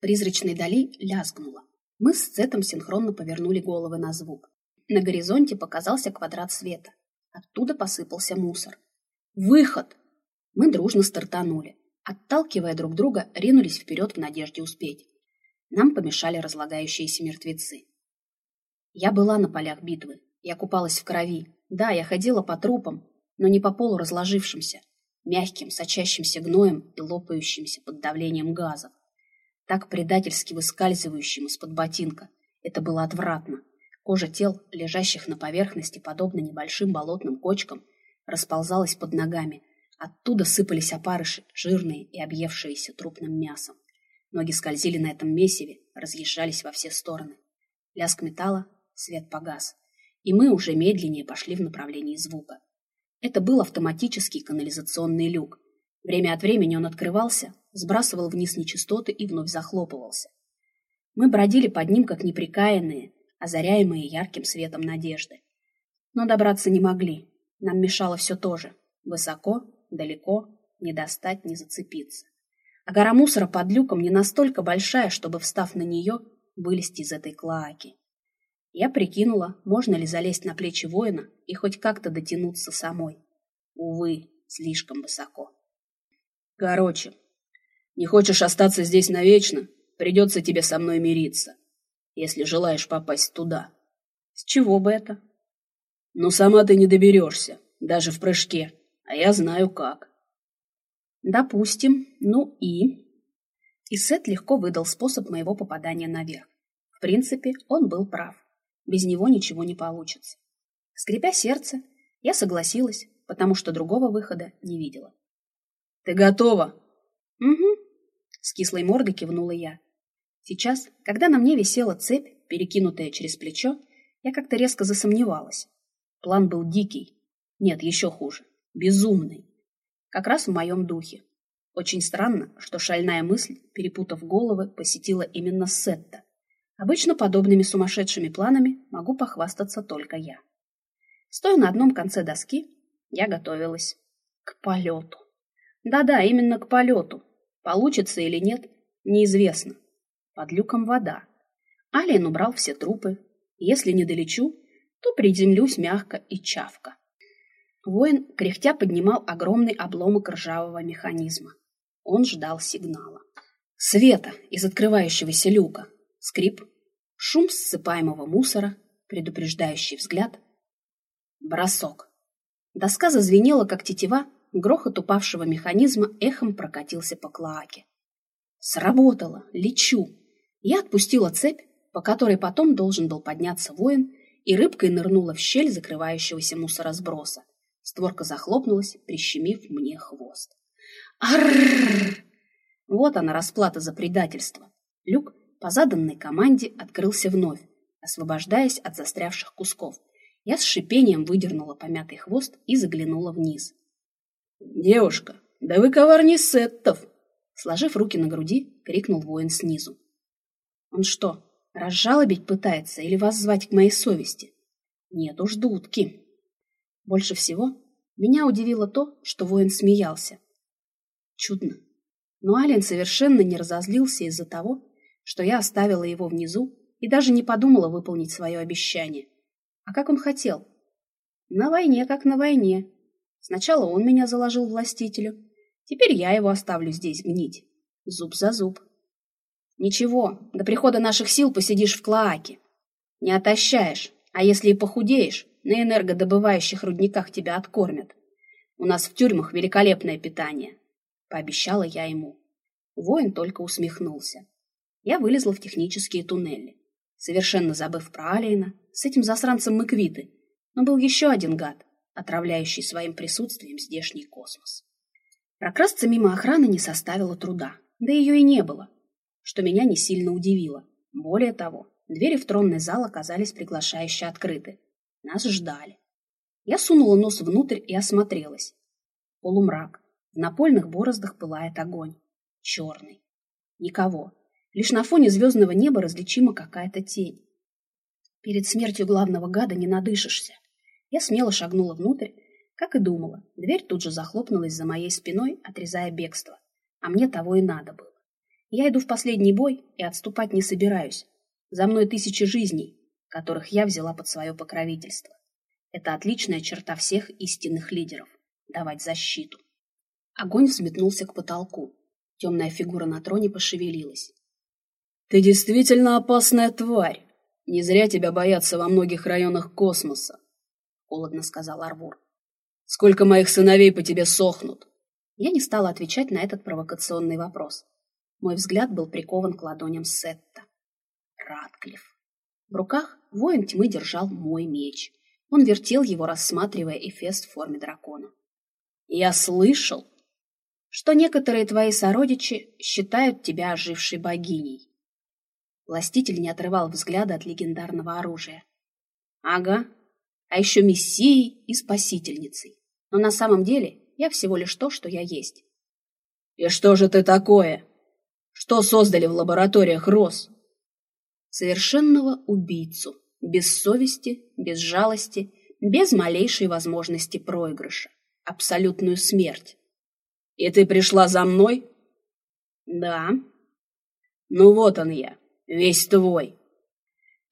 призрачной дали лязгнуло. Мы с Цетом синхронно повернули головы на звук. На горизонте показался квадрат света. Оттуда посыпался мусор. «Выход!» Мы дружно стартанули. Отталкивая друг друга, ринулись вперед в надежде успеть. Нам помешали разлагающиеся мертвецы. Я была на полях битвы. Я купалась в крови. Да, я ходила по трупам, но не по полу разложившимся, мягким, сочащимся гноем и лопающимся под давлением газов. Так предательски выскальзывающим из-под ботинка. Это было отвратно. Кожа тел, лежащих на поверхности, подобно небольшим болотным кочкам, расползалась под ногами. Оттуда сыпались опарыши, жирные и объевшиеся трупным мясом. Ноги скользили на этом месиве, разъезжались во все стороны. Лязг металла, свет погас. И мы уже медленнее пошли в направлении звука. Это был автоматический канализационный люк. Время от времени он открывался, сбрасывал вниз нечистоты и вновь захлопывался. Мы бродили под ним, как неприкаянные, озаряемые ярким светом надежды. Но добраться не могли. Нам мешало все то же. Высоко, далеко, не достать, не зацепиться. А гора мусора под люком не настолько большая, чтобы, встав на нее, вылезти из этой клоаки. Я прикинула, можно ли залезть на плечи воина и хоть как-то дотянуться самой. Увы, слишком высоко. Короче, не хочешь остаться здесь навечно, придется тебе со мной мириться если желаешь попасть туда. С чего бы это? Ну, сама ты не доберешься, даже в прыжке, а я знаю как. Допустим. Ну и... И Сет легко выдал способ моего попадания наверх. В принципе, он был прав. Без него ничего не получится. Скрипя сердце, я согласилась, потому что другого выхода не видела. «Ты готова?» «Угу», — с кислой мордой кивнула я. Сейчас, когда на мне висела цепь, перекинутая через плечо, я как-то резко засомневалась. План был дикий. Нет, еще хуже. Безумный. Как раз в моем духе. Очень странно, что шальная мысль, перепутав головы, посетила именно Сетта. Обычно подобными сумасшедшими планами могу похвастаться только я. Стоя на одном конце доски, я готовилась к полету. Да-да, именно к полету. Получится или нет, неизвестно. Под люком вода. Алиен убрал все трупы. Если не долечу, то приземлюсь мягко и чавко. Воин, кряхтя, поднимал огромный обломок ржавого механизма. Он ждал сигнала. Света из открывающегося люка. Скрип. Шум ссыпаемого мусора. Предупреждающий взгляд. Бросок. Доска зазвенела, как тетива. Грохот упавшего механизма эхом прокатился по клоаке. Сработало. Лечу. Я отпустила цепь, по которой потом должен был подняться воин, и рыбкой нырнула в щель закрывающегося мусоросброса. Створка захлопнулась, прищемив мне хвост. Арррррр! Вот она, расплата за предательство. Люк по заданной команде открылся вновь, освобождаясь от застрявших кусков. Я с шипением выдернула помятый хвост и заглянула вниз. «Девушка, да вы коварней сеттов!» Сложив руки на груди, крикнул воин снизу. Он что, разжалобить пытается или вас звать к моей совести? Нет уж, дудки. Больше всего меня удивило то, что воин смеялся. Чудно. Но Ален совершенно не разозлился из-за того, что я оставила его внизу и даже не подумала выполнить свое обещание. А как он хотел? На войне, как на войне. Сначала он меня заложил властителю. Теперь я его оставлю здесь гнить. Зуб за зуб. Ничего, до прихода наших сил посидишь в клоаке. Не отощаешь, а если и похудеешь, на энергодобывающих рудниках тебя откормят. У нас в тюрьмах великолепное питание, — пообещала я ему. Воин только усмехнулся. Я вылезла в технические туннели. Совершенно забыв про Алиена, с этим засранцем мы квиты. Но был еще один гад, отравляющий своим присутствием здешний космос. Прокрасться мимо охраны не составило труда, да ее и не было что меня не сильно удивило. Более того, двери в тронный зал оказались приглашающе открыты. Нас ждали. Я сунула нос внутрь и осмотрелась. Полумрак. В напольных бороздах пылает огонь. Черный. Никого. Лишь на фоне звездного неба различима какая-то тень. Перед смертью главного гада не надышишься. Я смело шагнула внутрь, как и думала. Дверь тут же захлопнулась за моей спиной, отрезая бегство. А мне того и надо было. Я иду в последний бой и отступать не собираюсь. За мной тысячи жизней, которых я взяла под свое покровительство. Это отличная черта всех истинных лидеров — давать защиту. Огонь взметнулся к потолку. Темная фигура на троне пошевелилась. «Ты действительно опасная тварь. Не зря тебя боятся во многих районах космоса», — холодно сказал Арвур. «Сколько моих сыновей по тебе сохнут?» Я не стала отвечать на этот провокационный вопрос. Мой взгляд был прикован к ладоням Сетта. Радклифф. В руках воин тьмы держал мой меч. Он вертел его, рассматривая эфес в форме дракона. «Я слышал, что некоторые твои сородичи считают тебя ожившей богиней». Властитель не отрывал взгляда от легендарного оружия. «Ага, а еще мессией и спасительницей. Но на самом деле я всего лишь то, что я есть». «И что же ты такое? Что создали в лабораториях Рос?» совершенного убийцу, без совести, без жалости, без малейшей возможности проигрыша, абсолютную смерть. «И ты пришла за мной?» «Да». «Ну вот он я, весь твой».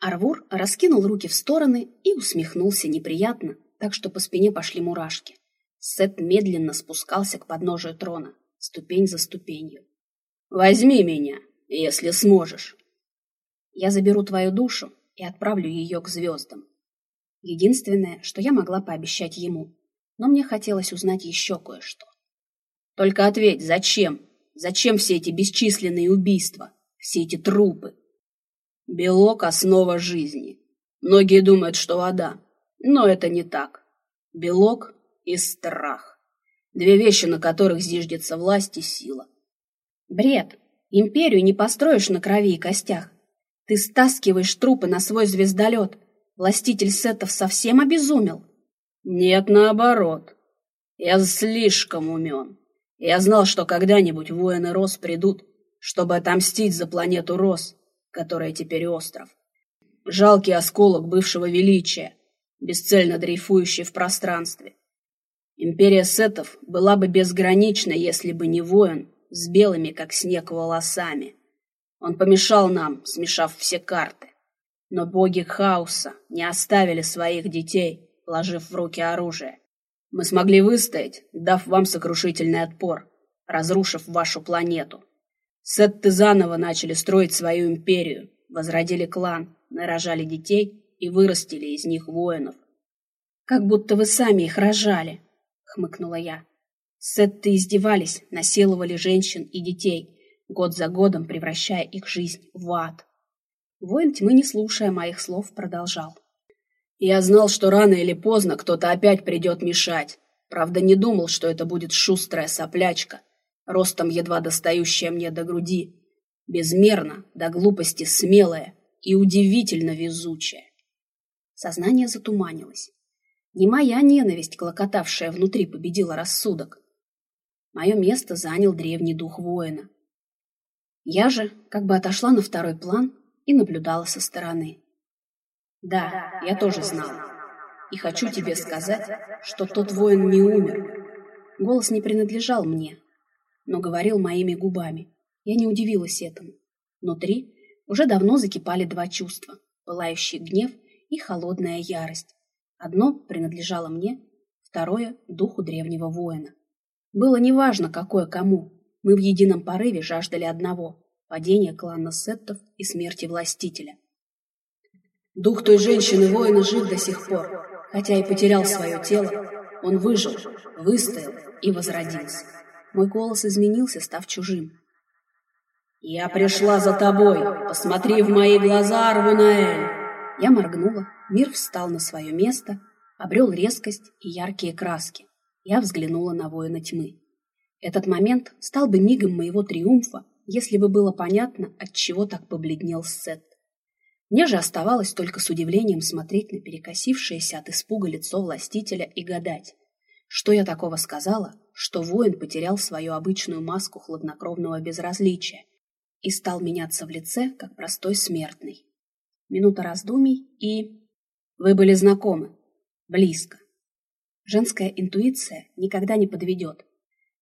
Арвур раскинул руки в стороны и усмехнулся неприятно, так что по спине пошли мурашки. Сет медленно спускался к подножию трона, ступень за ступенью. «Возьми меня, если сможешь». Я заберу твою душу и отправлю ее к звездам. Единственное, что я могла пообещать ему. Но мне хотелось узнать еще кое-что. Только ответь, зачем? Зачем все эти бесчисленные убийства? Все эти трупы? Белок — основа жизни. Многие думают, что вода. Но это не так. Белок и страх. Две вещи, на которых зиждется власть и сила. Бред. Империю не построишь на крови и костях. Ты стаскиваешь трупы на свой звездолет. Властитель сетов совсем обезумел? Нет, наоборот. Я слишком умен. Я знал, что когда-нибудь воины Рос придут, чтобы отомстить за планету Рос, которая теперь остров. Жалкий осколок бывшего величия, бесцельно дрейфующий в пространстве. Империя сетов была бы безгранична, если бы не воин с белыми, как снег, волосами. Он помешал нам, смешав все карты. Но боги хаоса не оставили своих детей, ложив в руки оружие. Мы смогли выстоять, дав вам сокрушительный отпор, разрушив вашу планету. Сетты заново начали строить свою империю, возродили клан, нарожали детей и вырастили из них воинов. «Как будто вы сами их рожали», — хмыкнула я. Сетты издевались, насиловали женщин и детей, год за годом превращая их жизнь в ад. Воин тьмы, не слушая моих слов, продолжал. «Я знал, что рано или поздно кто-то опять придет мешать. Правда, не думал, что это будет шустрая соплячка, ростом едва достающая мне до груди, безмерно, до глупости смелая и удивительно везучая». Сознание затуманилось. Не моя ненависть, клокотавшая внутри, победила рассудок. Мое место занял древний дух воина, я же как бы отошла на второй план и наблюдала со стороны. Да, я тоже знала. И хочу тебе сказать, что тот воин не умер. Голос не принадлежал мне, но говорил моими губами. Я не удивилась этому. Внутри уже давно закипали два чувства – пылающий гнев и холодная ярость. Одно принадлежало мне, второе – духу древнего воина. Было неважно, какое кому, мы в едином порыве жаждали одного — падения клана Сеттов и смерти властителя. Дух той женщины-воина жив до сих пор, хотя и потерял свое тело. Он выжил, выстоял и возродился. Мой голос изменился, став чужим. «Я пришла за тобой! Посмотри в мои глаза, Арвунаэль!» Я моргнула, мир встал на свое место, обрел резкость и яркие краски. Я взглянула на воина тьмы. Этот момент стал бы мигом моего триумфа, если бы было понятно, от чего так побледнел Сет. Мне же оставалось только с удивлением смотреть на перекосившееся от испуга лицо властителя и гадать, что я такого сказала, что воин потерял свою обычную маску хладнокровного безразличия и стал меняться в лице, как простой смертный. Минута раздумий и... Вы были знакомы. Близко. Женская интуиция никогда не подведет.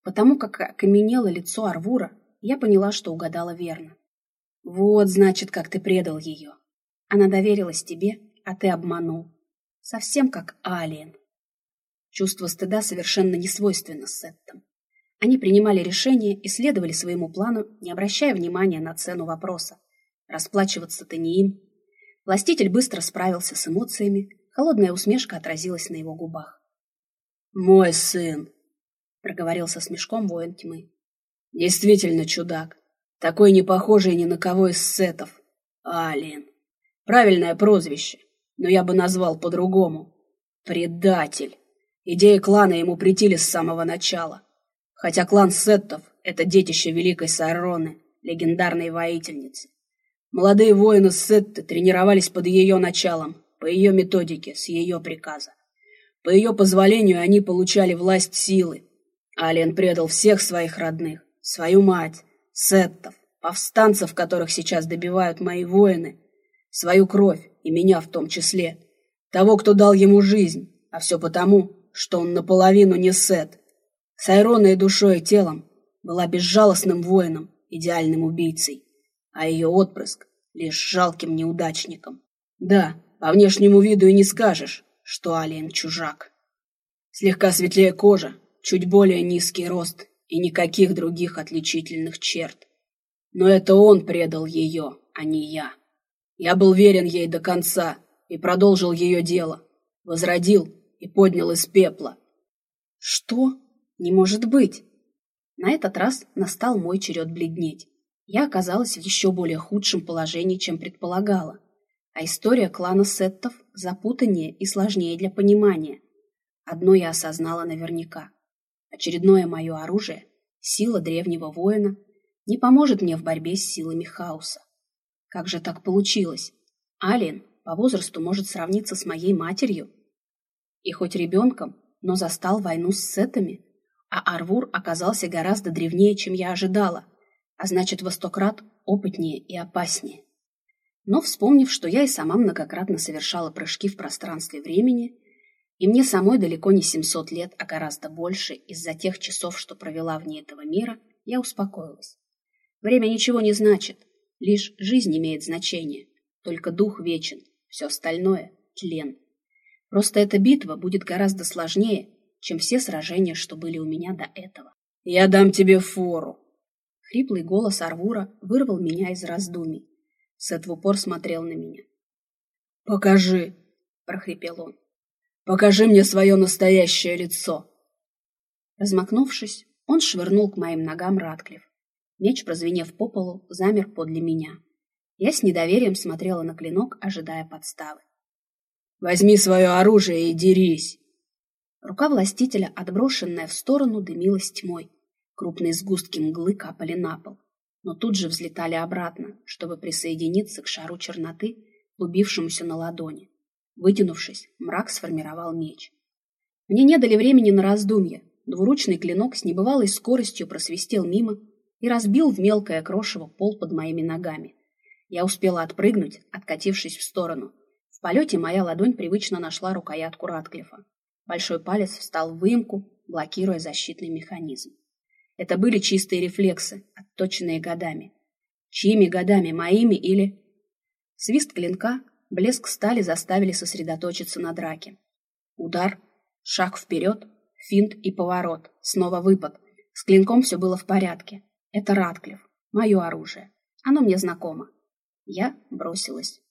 Потому как окаменело лицо Арвура, я поняла, что угадала верно. Вот, значит, как ты предал ее. Она доверилась тебе, а ты обманул. Совсем как Алиен. Чувство стыда совершенно не свойственно Сеттам. Они принимали решения и следовали своему плану, не обращая внимания на цену вопроса. Расплачиваться-то не им. Властитель быстро справился с эмоциями, холодная усмешка отразилась на его губах. «Мой сын!» — проговорил со смешком воин тьмы. «Действительно чудак. Такой не похожий ни на кого из сетов. Алиен. Правильное прозвище, но я бы назвал по-другому. Предатель. Идеи клана ему притили с самого начала. Хотя клан сеттов — это детище великой Сайроны, легендарной воительницы. Молодые воины Сетты тренировались под ее началом, по ее методике, с ее приказа. По ее позволению они получали власть силы. Ален предал всех своих родных, свою мать, Сеттов, повстанцев, которых сейчас добивают мои воины, свою кровь и меня в том числе, того, кто дал ему жизнь, а все потому, что он наполовину не Сет. Сайрона и душой и телом была безжалостным воином, идеальным убийцей а ее отпрыск — лишь жалким неудачником. Да, по внешнему виду и не скажешь, что Алиен чужак. Слегка светлее кожа, чуть более низкий рост и никаких других отличительных черт. Но это он предал ее, а не я. Я был верен ей до конца и продолжил ее дело, возродил и поднял из пепла. Что? Не может быть! На этот раз настал мой черед бледнеть я оказалась в еще более худшем положении, чем предполагала. А история клана Сеттов запутаннее и сложнее для понимания. Одно я осознала наверняка. Очередное мое оружие, сила древнего воина, не поможет мне в борьбе с силами хаоса. Как же так получилось? Алиен по возрасту может сравниться с моей матерью. И хоть ребенком, но застал войну с сетами, а Арвур оказался гораздо древнее, чем я ожидала – а значит во сто крат опытнее и опаснее. Но вспомнив, что я и сама многократно совершала прыжки в пространстве времени, и мне самой далеко не 700 лет, а гораздо больше из-за тех часов, что провела вне этого мира, я успокоилась. Время ничего не значит, лишь жизнь имеет значение, только дух вечен, все остальное — тлен. Просто эта битва будет гораздо сложнее, чем все сражения, что были у меня до этого. «Я дам тебе фору», Хриплый голос Арвура вырвал меня из раздумий. Сет в упор смотрел на меня. «Покажи!» — прохрипел он. «Покажи мне свое настоящее лицо!» Размахнувшись, он швырнул к моим ногам Радклифф. Меч, прозвенев по полу, замер подле меня. Я с недоверием смотрела на клинок, ожидая подставы. «Возьми свое оружие и дерись!» Рука властителя, отброшенная в сторону, дымилась тьмой. Крупные сгустки мглы капали на пол, но тут же взлетали обратно, чтобы присоединиться к шару черноты, клубившемуся на ладони. Вытянувшись, мрак сформировал меч. Мне не дали времени на раздумья. Двуручный клинок с небывалой скоростью просвистел мимо и разбил в мелкое крошево пол под моими ногами. Я успела отпрыгнуть, откатившись в сторону. Полете моя ладонь привычно нашла рукоятку Ратклифа. Большой палец встал в выемку, блокируя защитный механизм. Это были чистые рефлексы, отточенные годами. Чьими годами, моими или... Свист клинка, блеск стали заставили сосредоточиться на драке. Удар, шаг вперед, финт и поворот, снова выпад. С клинком все было в порядке. Это Ратклифф, мое оружие. Оно мне знакомо. Я бросилась